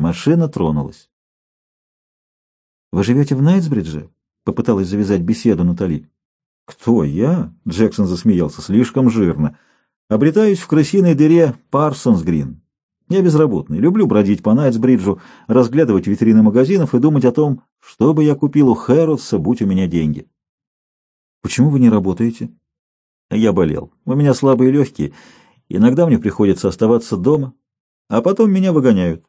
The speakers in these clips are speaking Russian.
Машина тронулась. «Вы живете в Найтсбридже?» — попыталась завязать беседу Натали. «Кто я?» — Джексон засмеялся. «Слишком жирно. Обретаюсь в крысиной дыре Парсонс Грин. Я безработный, люблю бродить по Найтсбриджу, разглядывать витрины магазинов и думать о том, что бы я купил у Хэрротса, будь у меня деньги». «Почему вы не работаете?» «Я болел. У меня слабые легкие. Иногда мне приходится оставаться дома, а потом меня выгоняют.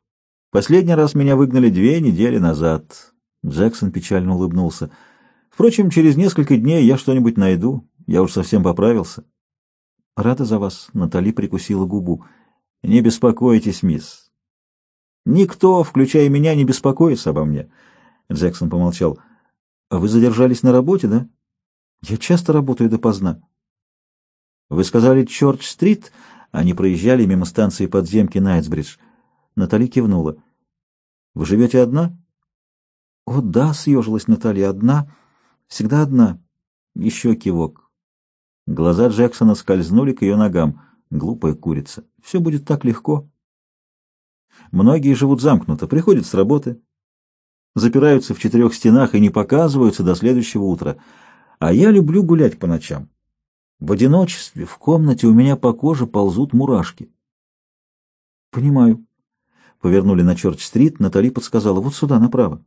Последний раз меня выгнали две недели назад». Джексон печально улыбнулся. «Впрочем, через несколько дней я что-нибудь найду. Я уж совсем поправился». Рада за вас, Натали прикусила губу. Не беспокойтесь, мисс. Никто, включая меня, не беспокоится обо мне. Джексон помолчал. Вы задержались на работе, да? Я часто работаю допоздна. Вы сказали Чорч-стрит, они проезжали мимо станции подземки Найтсбридж. Натали кивнула. Вы живете одна? О, да, съежилась Наталья, одна. Всегда одна. Еще кивок. Глаза Джексона скользнули к ее ногам. Глупая курица. Все будет так легко. Многие живут замкнуто, приходят с работы, запираются в четырех стенах и не показываются до следующего утра. А я люблю гулять по ночам. В одиночестве, в комнате у меня по коже ползут мурашки. Понимаю. Повернули на Чорч-стрит, Натали подсказала, вот сюда, направо.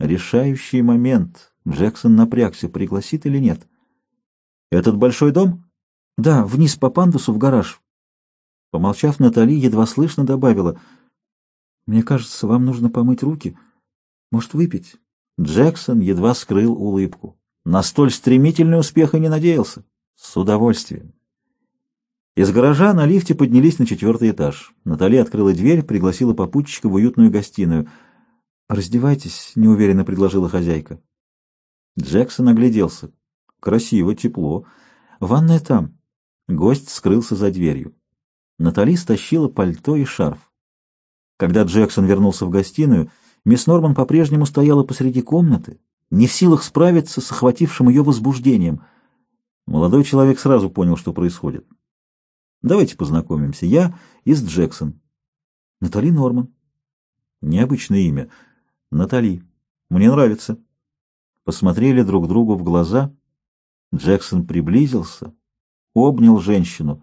Решающий момент. Джексон напрягся, пригласит или нет. «Этот большой дом?» «Да, вниз по пандусу в гараж». Помолчав, Натали едва слышно добавила. «Мне кажется, вам нужно помыть руки. Может, выпить?» Джексон едва скрыл улыбку. На столь стремительный успех и не надеялся. С удовольствием. Из гаража на лифте поднялись на четвертый этаж. Натали открыла дверь, пригласила попутчика в уютную гостиную. «Раздевайтесь», — неуверенно предложила хозяйка. Джексон огляделся. Красиво, тепло. Ванная там. Гость скрылся за дверью. Натали стащила пальто и шарф. Когда Джексон вернулся в гостиную, мисс Норман по-прежнему стояла посреди комнаты, не в силах справиться с охватившим ее возбуждением. Молодой человек сразу понял, что происходит. «Давайте познакомимся. Я из Джексон». «Натали Норман». «Необычное имя. Натали. Мне нравится». Посмотрели друг другу в глаза — Джексон приблизился, обнял женщину.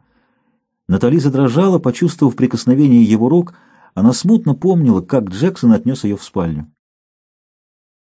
Натали задрожала, почувствовав прикосновение его рук. Она смутно помнила, как Джексон отнес ее в спальню.